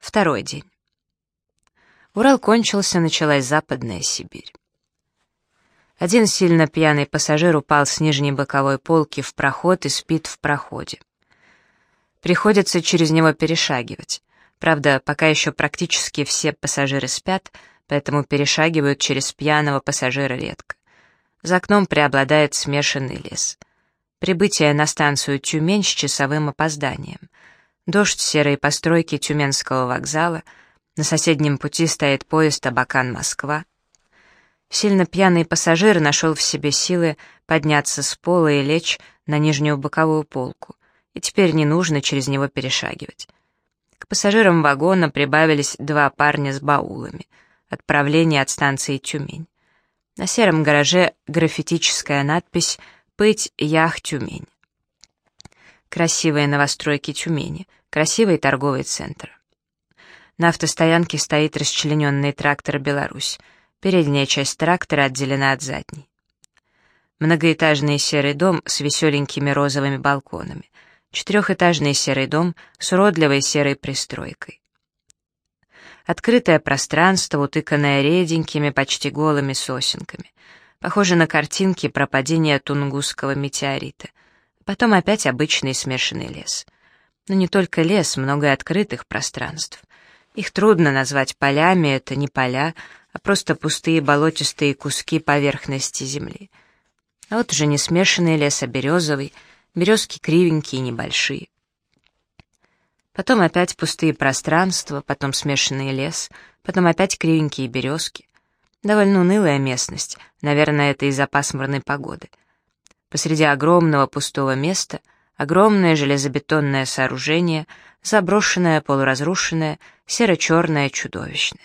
Второй день. Урал кончился, началась Западная Сибирь. Один сильно пьяный пассажир упал с нижней боковой полки в проход и спит в проходе. Приходится через него перешагивать. Правда, пока еще практически все пассажиры спят, поэтому перешагивают через пьяного пассажира редко. За окном преобладает смешанный лес. Прибытие на станцию Тюмень с часовым опозданием. Дождь серой постройки Тюменского вокзала. На соседнем пути стоит поезд Абакан-Москва. Сильно пьяный пассажир нашел в себе силы подняться с пола и лечь на нижнюю боковую полку, и теперь не нужно через него перешагивать. К пассажирам вагона прибавились два парня с баулами. Отправление от станции Тюмень. На сером гараже граффитическая надпись «Пыть Ях Тюмень». Красивые новостройки Тюмени, красивый торговый центр. На автостоянке стоит расчлененный трактор «Беларусь», Передняя часть трактора отделена от задней. Многоэтажный серый дом с веселенькими розовыми балконами. Четырехэтажный серый дом с уродливой серой пристройкой. Открытое пространство, утыканное реденькими, почти голыми сосенками. Похоже на картинки про падение Тунгусского метеорита. Потом опять обычный смешанный лес. Но не только лес, много открытых пространств. Их трудно назвать полями, это не поля, а просто пустые болотистые куски поверхности земли. А вот уже не смешанный лес, а березовый, березки кривенькие и небольшие. Потом опять пустые пространства, потом смешанный лес, потом опять кривенькие березки. Довольно унылая местность, наверное, это из-за пасмурной погоды. Посреди огромного пустого места огромное железобетонное сооружение, заброшенное, полуразрушенное, серо-черное, чудовищное.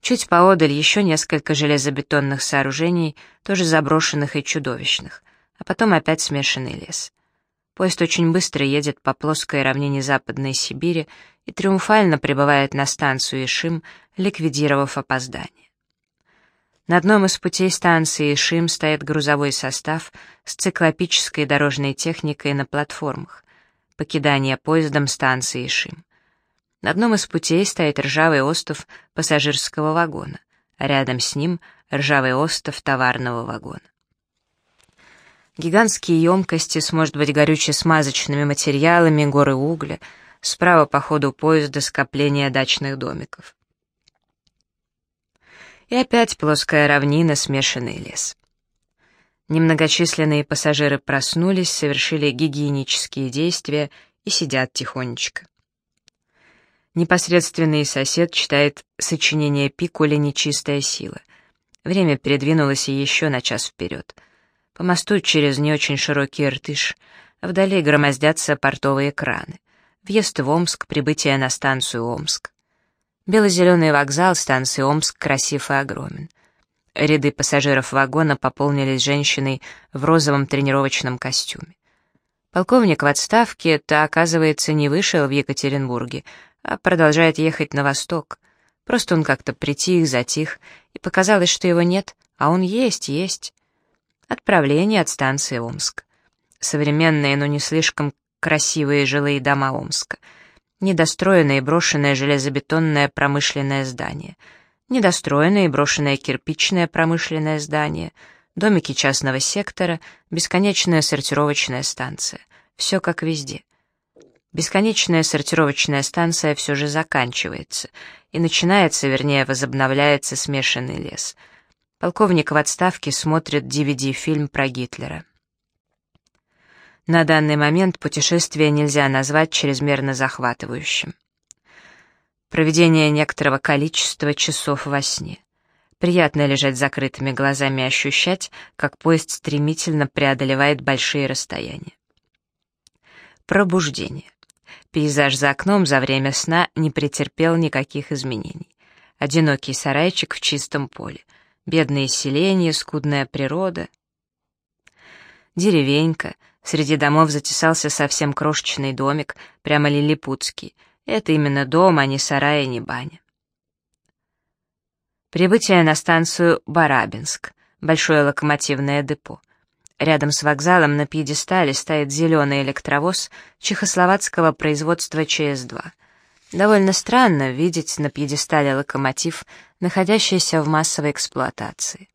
Чуть поодаль еще несколько железобетонных сооружений, тоже заброшенных и чудовищных, а потом опять смешанный лес. Поезд очень быстро едет по плоской равнине Западной Сибири и триумфально прибывает на станцию Ишим, ликвидировав опоздание. На одном из путей станции Ишим стоит грузовой состав с циклопической дорожной техникой на платформах. Покидание поездом станции Ишим. На одном из путей стоит ржавый остов пассажирского вагона, а рядом с ним ржавый остов товарного вагона. Гигантские емкости с, может быть, горюче-смазочными материалами, горы угля, справа по ходу поезда скопление дачных домиков. И опять плоская равнина, смешанный лес. Немногочисленные пассажиры проснулись, совершили гигиенические действия и сидят тихонечко. Непосредственный сосед читает сочинение Пикуля «Нечистая сила». Время передвинулось еще на час вперед. По мосту через не очень широкий Иртыш, вдали громоздятся портовые краны. Въезд в Омск, прибытие на станцию Омск. Бело-зеленый вокзал станции Омск красив и огромен. Ряды пассажиров вагона пополнились женщиной в розовом тренировочном костюме. Полковник в отставке, то, оказывается, не вышел в Екатеринбурге, а продолжает ехать на восток. Просто он как-то притих, затих, и показалось, что его нет, а он есть, есть. Отправление от станции Омск. Современные, но не слишком красивые жилые дома Омска. Недостроенное и брошенное железобетонное промышленное здание. Недостроенное и брошенное кирпичное промышленное здание. Домики частного сектора, бесконечная сортировочная станция. Все как везде. Бесконечная сортировочная станция все же заканчивается, и начинается, вернее, возобновляется смешанный лес. Полковник в отставке смотрит DVD-фильм про Гитлера. На данный момент путешествие нельзя назвать чрезмерно захватывающим. Проведение некоторого количества часов во сне. Приятно лежать закрытыми глазами и ощущать, как поезд стремительно преодолевает большие расстояния. Пробуждение. Пейзаж за окном за время сна не претерпел никаких изменений. Одинокий сарайчик в чистом поле, бедные селения, скудная природа. Деревенька, среди домов затесался совсем крошечный домик, прямо лилипутский. Это именно дом, а не сарай и не баня. Прибытие на станцию Барабинск, большое локомотивное депо. Рядом с вокзалом на пьедестале стоит зеленый электровоз чехословацкого производства ЧС-2. Довольно странно видеть на пьедестале локомотив, находящийся в массовой эксплуатации.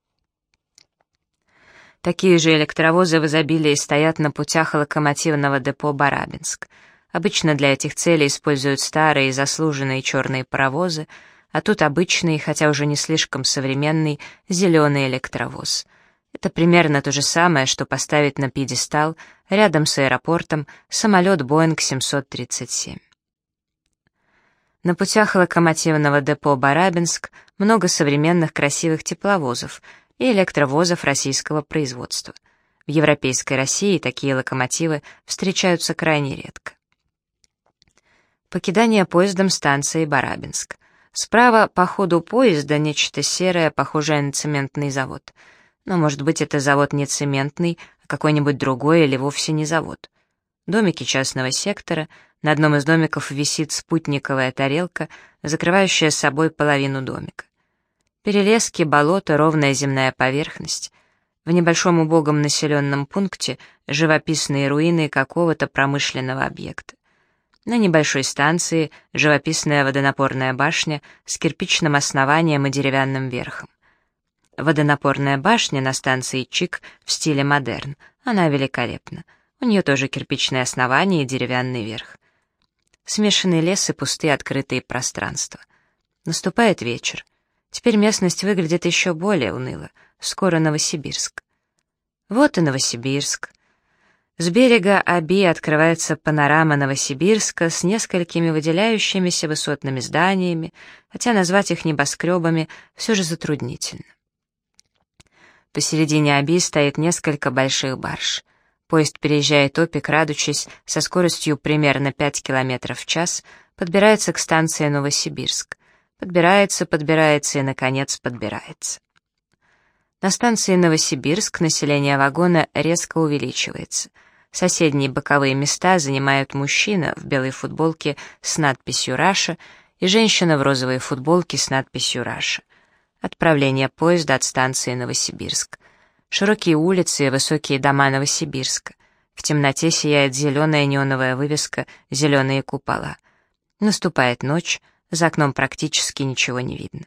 Такие же электровозы в изобилии стоят на путях локомотивного депо Барабинск. Обычно для этих целей используют старые и заслуженные черные паровозы, а тут обычный, хотя уже не слишком современный, зеленый электровоз. Это примерно то же самое, что поставить на пьедестал рядом с аэропортом самолет Boeing 737. На путях локомотивного депо Барабинск много современных красивых тепловозов — и электровозов российского производства. В европейской России такие локомотивы встречаются крайне редко. Покидание поездом станции Барабинск. Справа по ходу поезда нечто серое, похожее на цементный завод. Но, может быть, это завод не цементный, а какой-нибудь другой или вовсе не завод. Домики частного сектора, на одном из домиков висит спутниковая тарелка, закрывающая собой половину домика. Перелески, болото, ровная земная поверхность. В небольшом убогом населенном пункте живописные руины какого-то промышленного объекта. На небольшой станции живописная водонапорная башня с кирпичным основанием и деревянным верхом. Водонапорная башня на станции Чик в стиле модерн. Она великолепна. У нее тоже кирпичное основание и деревянный верх. Смешанный лес и пустые открытые пространства. Наступает вечер. Теперь местность выглядит еще более уныло. Скоро Новосибирск. Вот и Новосибирск. С берега Аби открывается панорама Новосибирска с несколькими выделяющимися высотными зданиями, хотя назвать их небоскребами все же затруднительно. Посередине Аби стоит несколько больших барж. Поезд переезжает Опи, крадучись со скоростью примерно 5 км в час, подбирается к станции Новосибирск. Подбирается, подбирается и, наконец, подбирается. На станции Новосибирск население вагона резко увеличивается. Соседние боковые места занимают мужчина в белой футболке с надписью «Russia» и женщина в розовой футболке с надписью «Russia». Отправление поезда от станции Новосибирск. Широкие улицы и высокие дома Новосибирска. В темноте сияет зеленая неоновая вывеска «Зеленые купола». Наступает ночь, за окном практически ничего не видно.